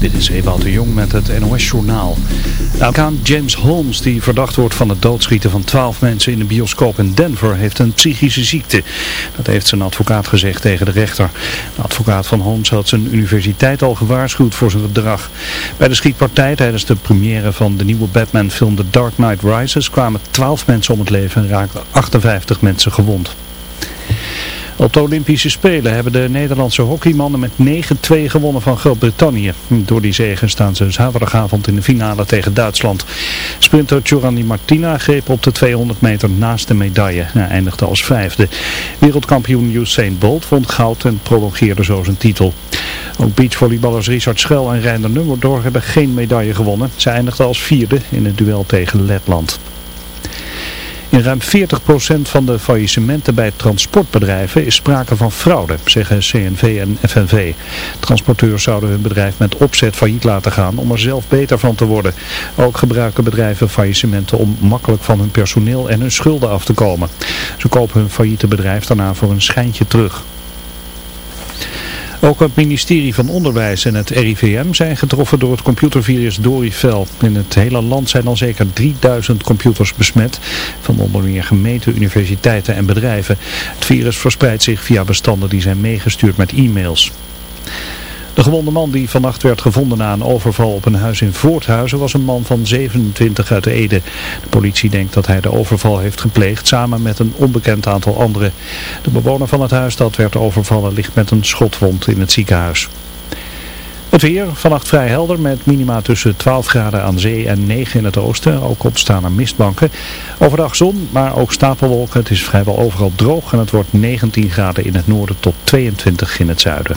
Dit is Ewout de Jong met het NOS-journaal. Amerikaan James Holmes, die verdacht wordt van het doodschieten van 12 mensen in een bioscoop in Denver, heeft een psychische ziekte. Dat heeft zijn advocaat gezegd tegen de rechter. De advocaat van Holmes had zijn universiteit al gewaarschuwd voor zijn gedrag. Bij de schietpartij tijdens de première van de nieuwe Batman-film The Dark Knight Rises kwamen 12 mensen om het leven en raakten 58 mensen gewond. Op de Olympische Spelen hebben de Nederlandse hockeymannen met 9-2 gewonnen van Groot-Brittannië. Door die zegen staan ze zaterdagavond in de finale tegen Duitsland. Sprinter Giovanni Martina greep op de 200 meter naast de medaille. Hij eindigde als vijfde. Wereldkampioen Usain Bolt vond goud en prolongeerde zo zijn titel. Ook beachvolleyballers Richard Schel en Reinder Nummerdor hebben geen medaille gewonnen. Ze eindigden als vierde in het duel tegen Letland. In ruim 40% van de faillissementen bij transportbedrijven is sprake van fraude, zeggen CNV en FNV. Transporteurs zouden hun bedrijf met opzet failliet laten gaan om er zelf beter van te worden. Ook gebruiken bedrijven faillissementen om makkelijk van hun personeel en hun schulden af te komen. Ze kopen hun failliete bedrijf daarna voor een schijntje terug. Ook het ministerie van Onderwijs en het RIVM zijn getroffen door het computervirus Dorifel. In het hele land zijn al zeker 3000 computers besmet, van onder meer gemeenten, universiteiten en bedrijven. Het virus verspreidt zich via bestanden die zijn meegestuurd met e-mails. De gewonde man die vannacht werd gevonden na een overval op een huis in Voorthuizen was een man van 27 uit Ede. De politie denkt dat hij de overval heeft gepleegd samen met een onbekend aantal anderen. De bewoner van het huis dat werd overvallen ligt met een schotwond in het ziekenhuis. Het weer, vannacht vrij helder met minima tussen 12 graden aan zee en 9 in het oosten. Ook opstaan er mistbanken. Overdag zon, maar ook stapelwolken. Het is vrijwel overal droog en het wordt 19 graden in het noorden tot 22 in het zuiden.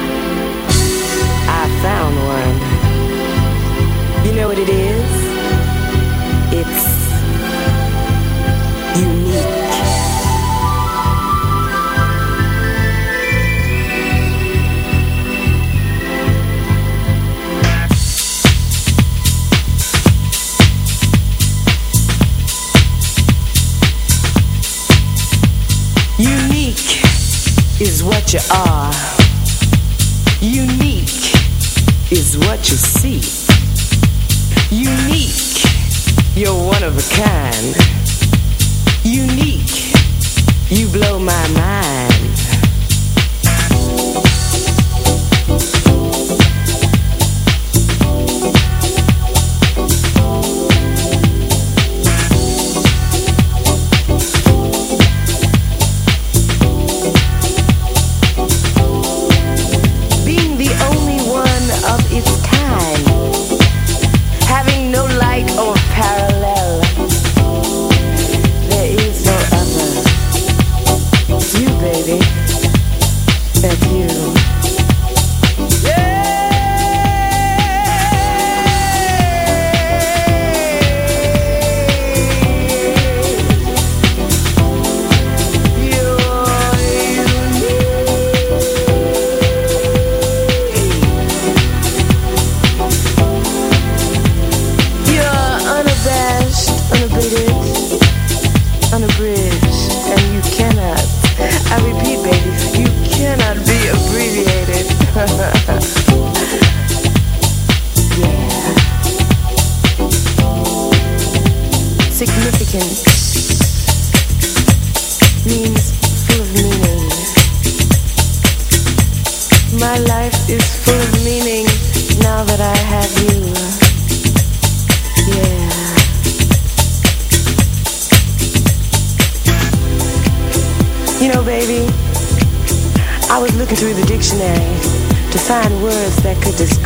Unabated, unabridged,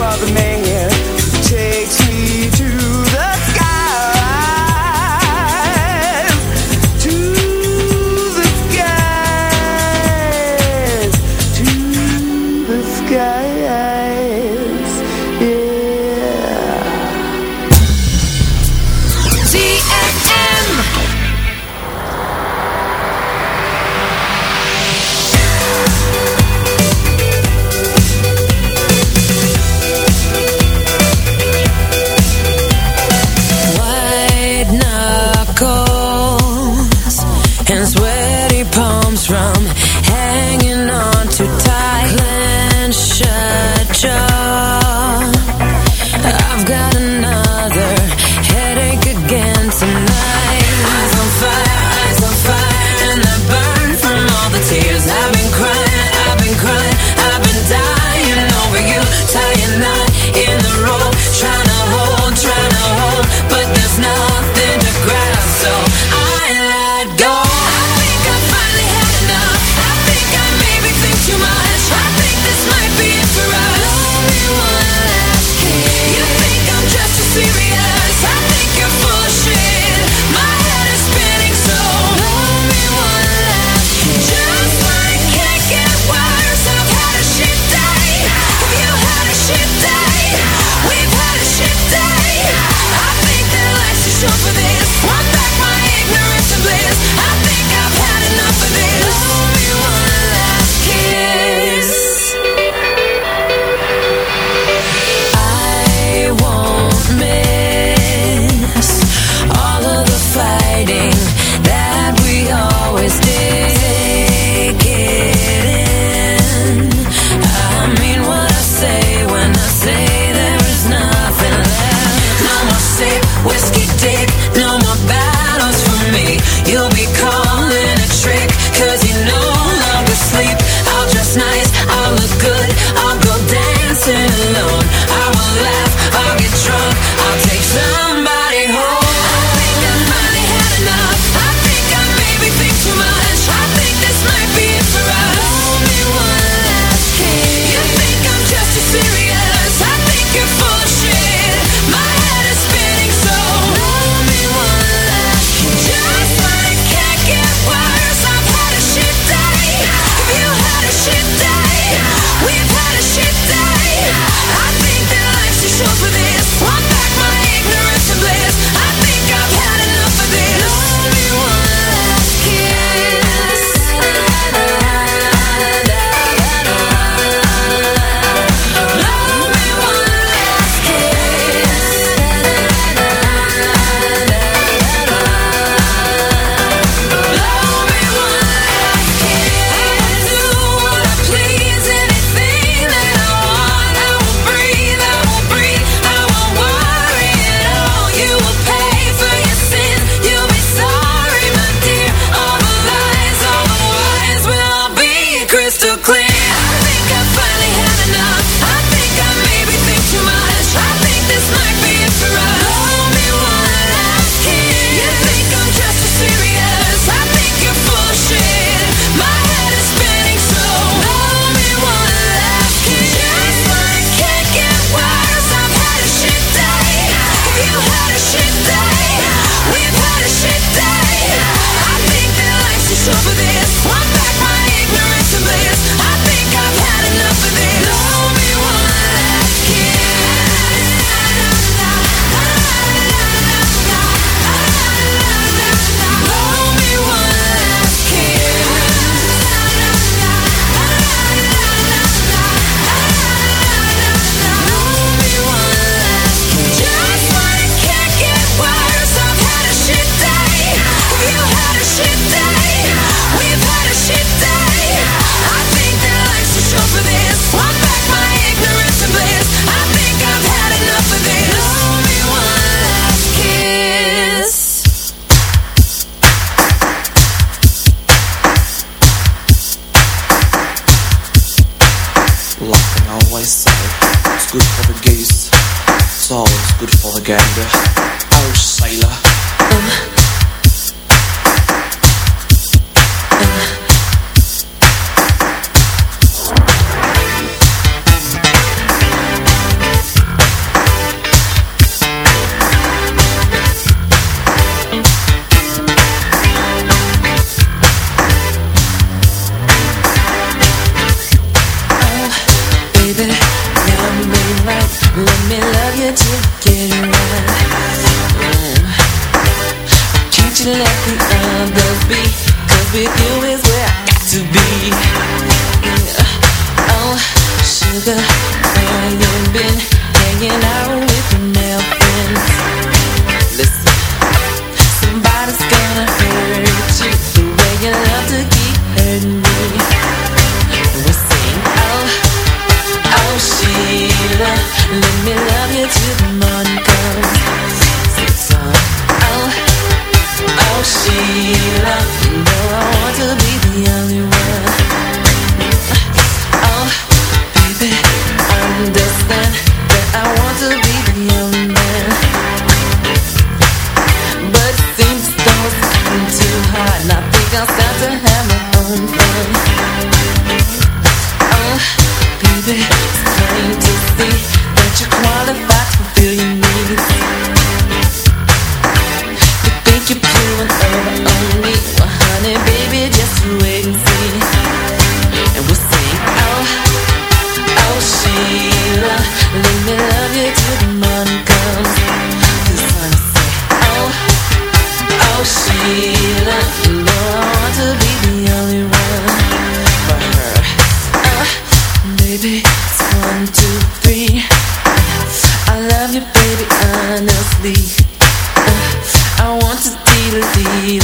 are the man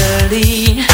early.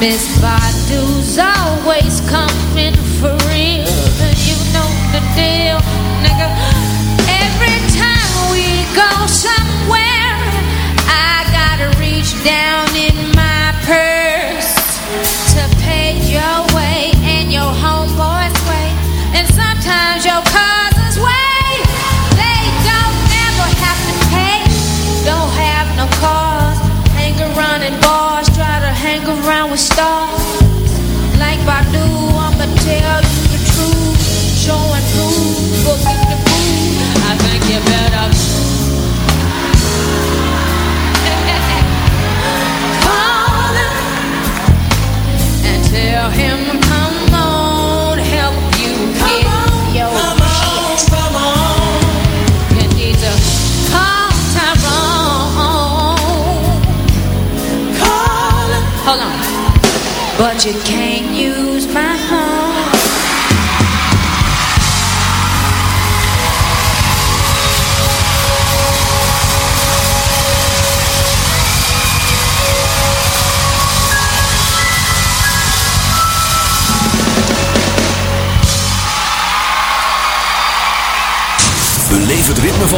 Miss Badu's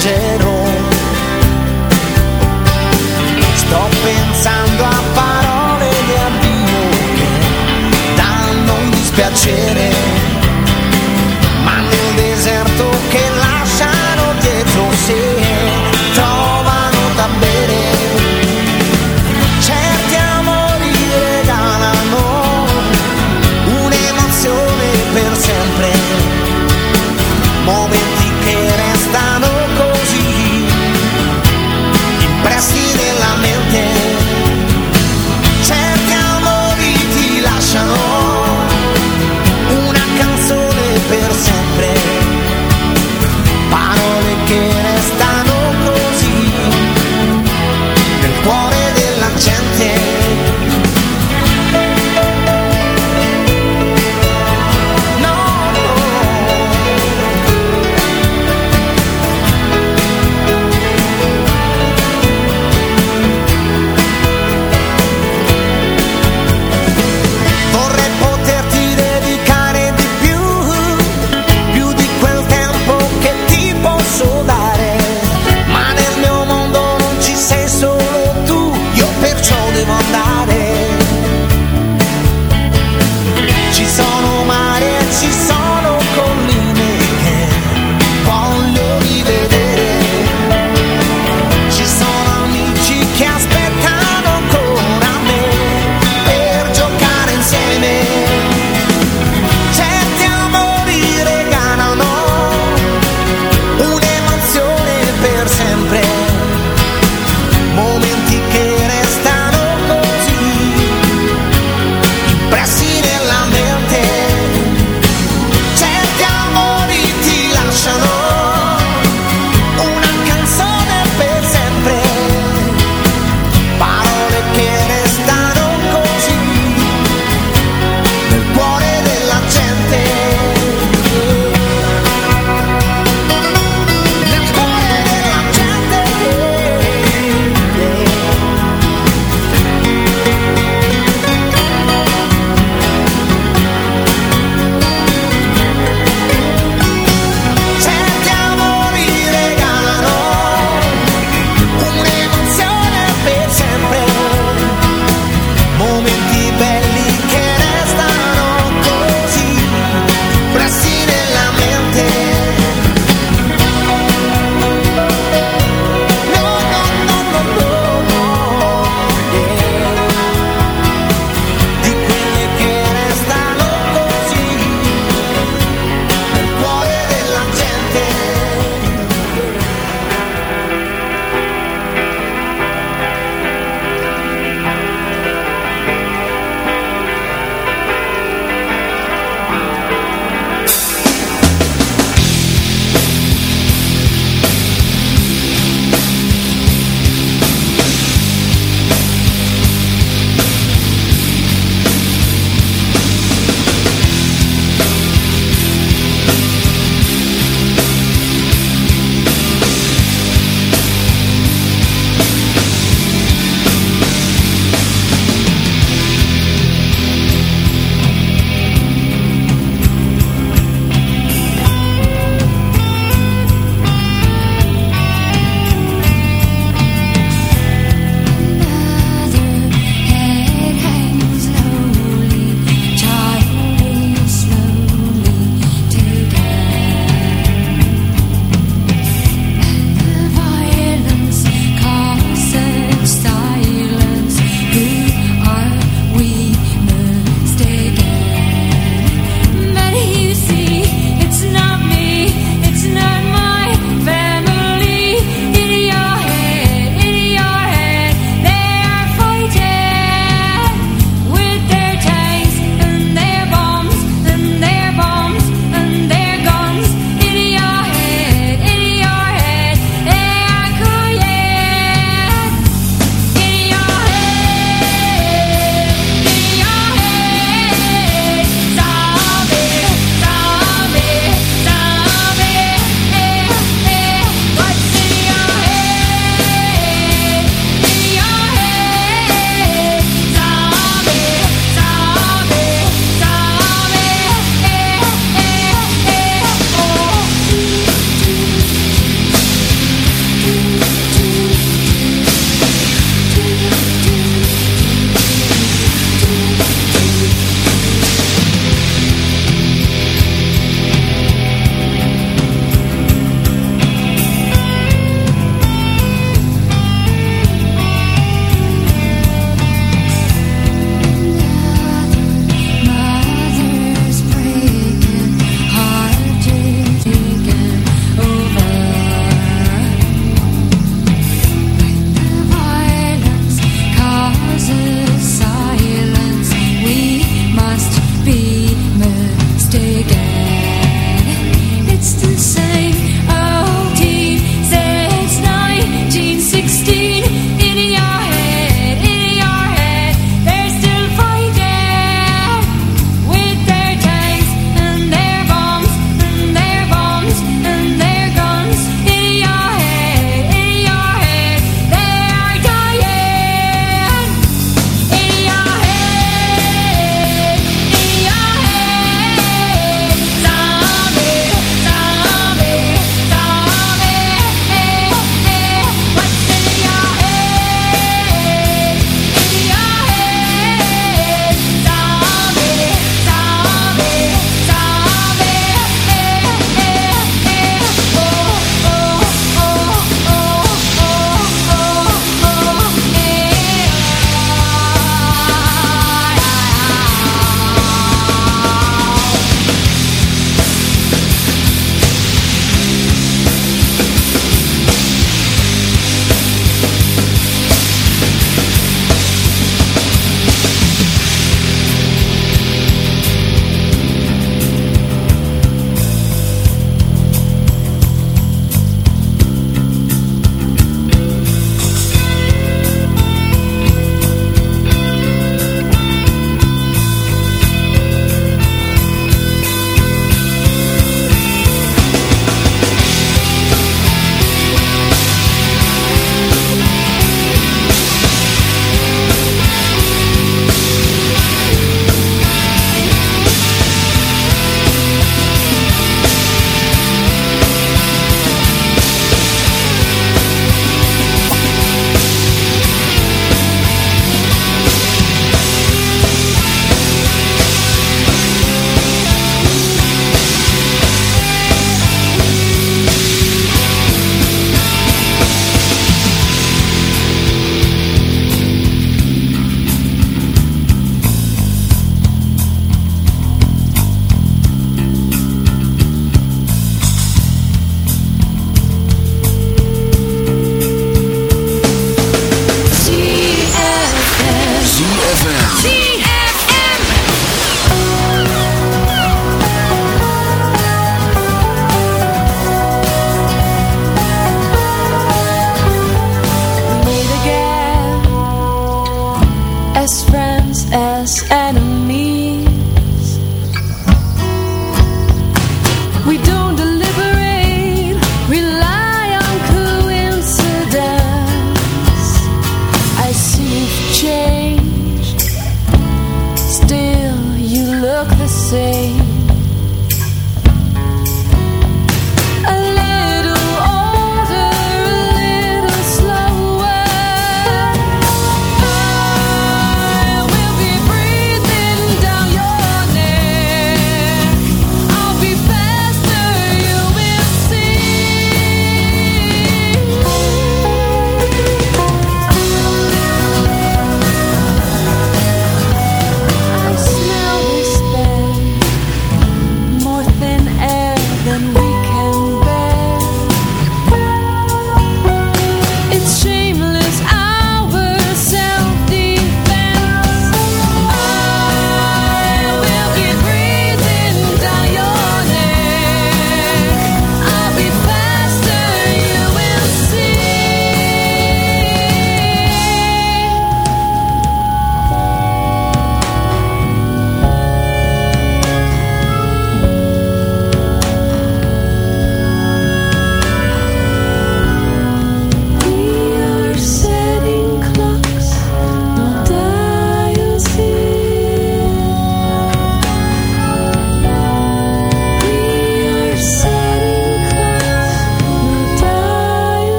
Canto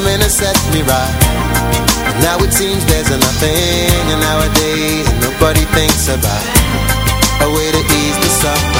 coming to set me right. Now it seems there's nothing And nowadays nobody thinks about A way to ease the suffering.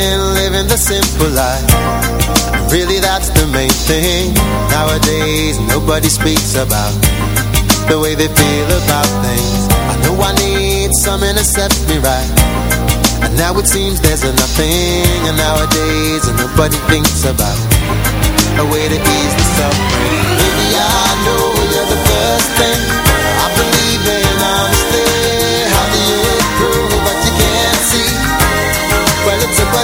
I've living the simple life. Really that's the main thing Nowadays nobody speaks about. The way they feel about things. I know I need something to set me right. And now it seems there's nothing And nowadays nobody thinks about A way to ease the suffering. Baby I know you're the first thing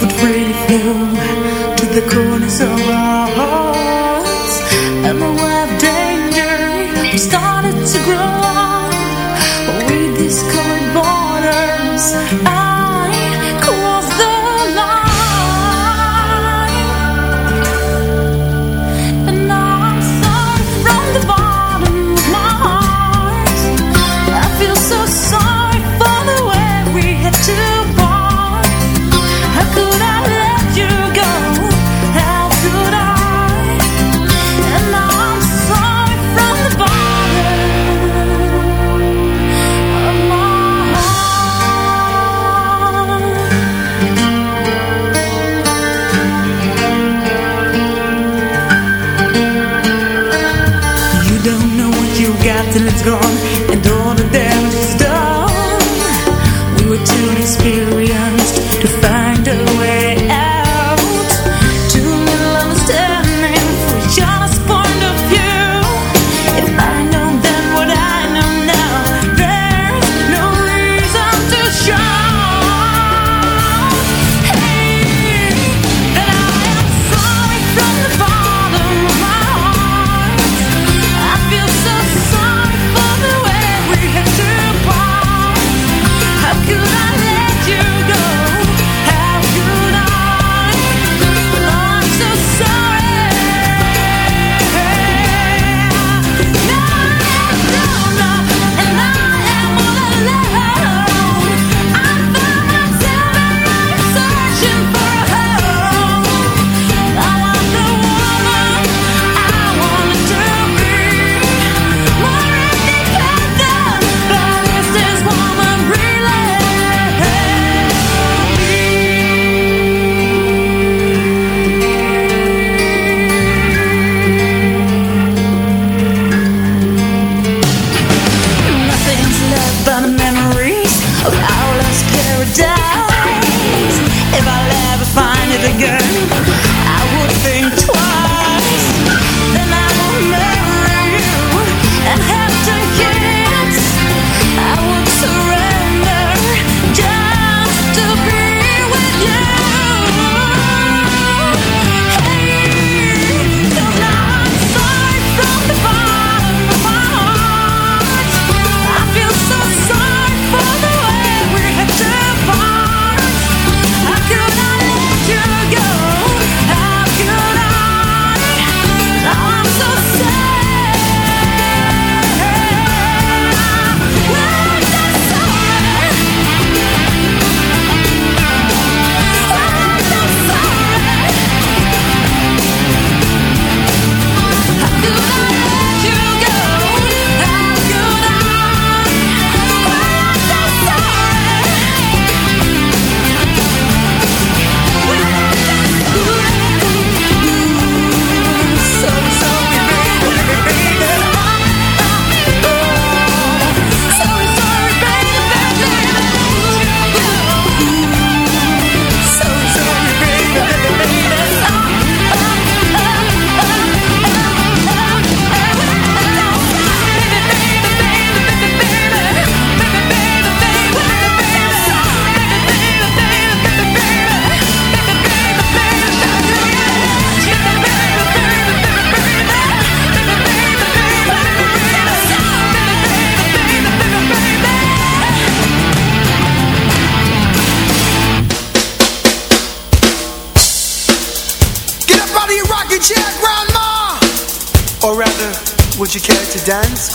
would really flow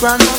cuando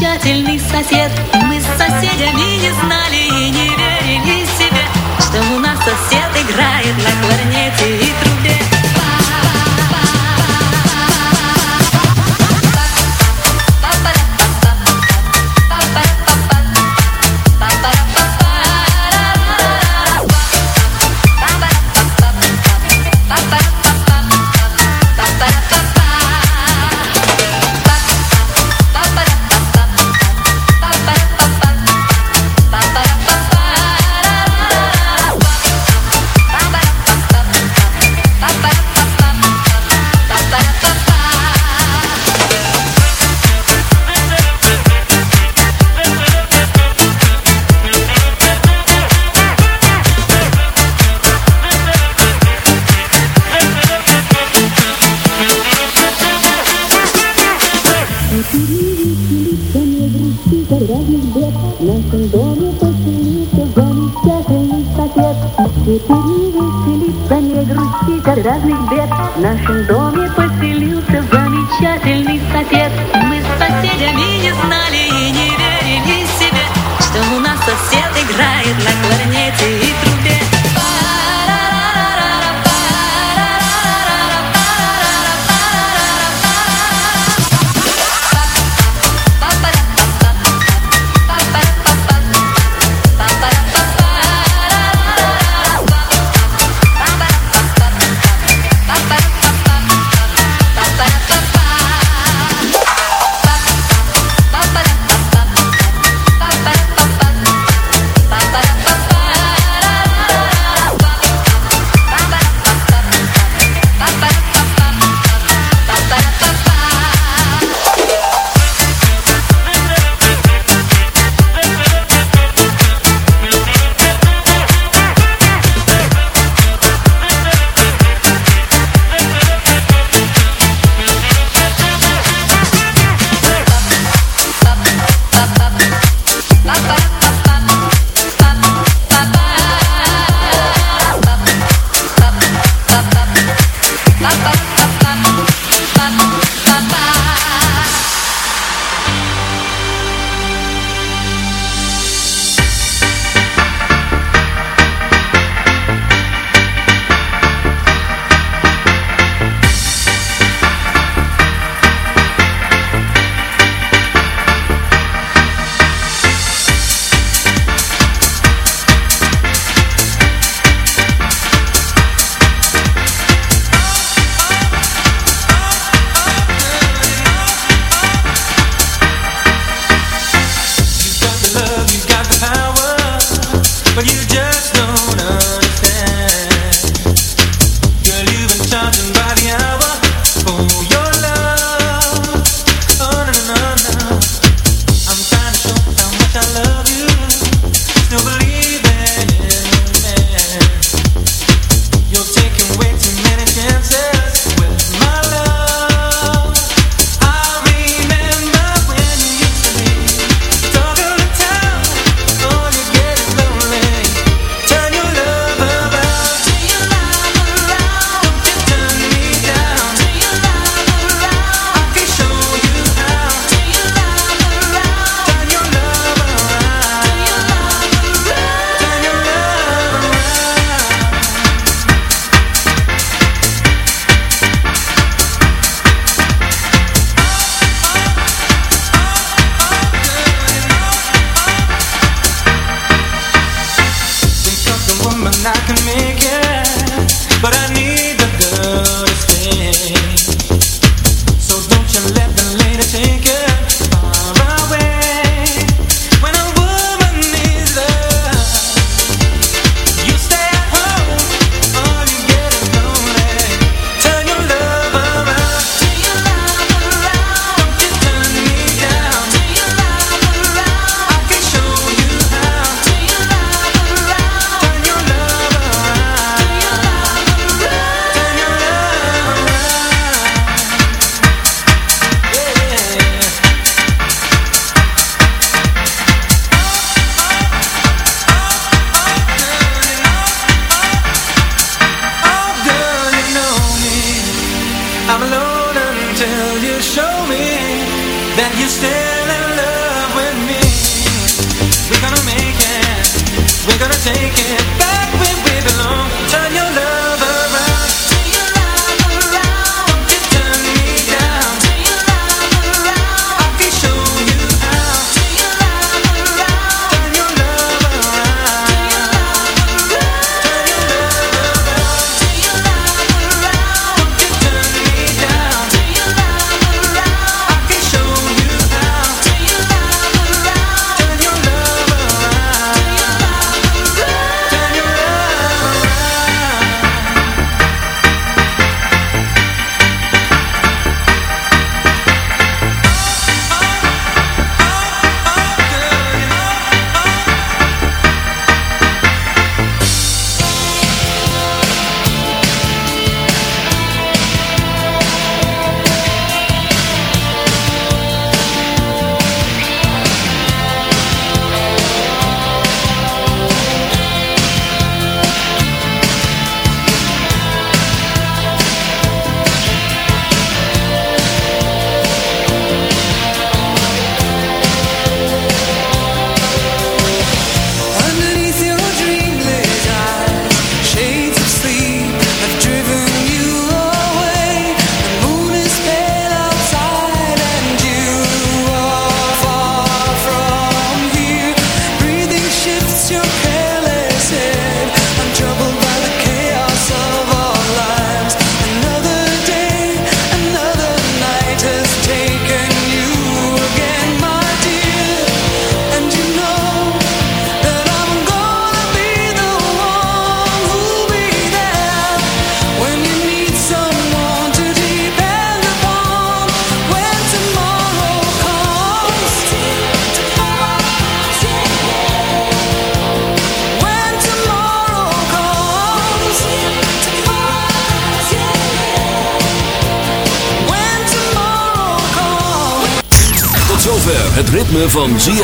замечательный сосед. Мы с соседями